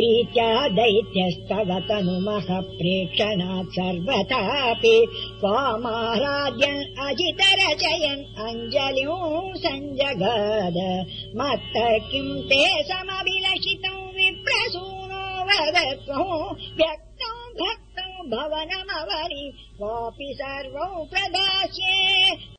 प्रीत्या दैत्यस्तव तनुमः प्रेक्षणात् सर्वथापि त्वामाराध्यन् अजितरचयन् अञ्जलिं सञ्जगद मत्त किम् ते समभिलषितम् विप्रसूनो वद भक्तौ भक्तौ भवनमवरि। क्वापि सर्वौ प्रदास्ये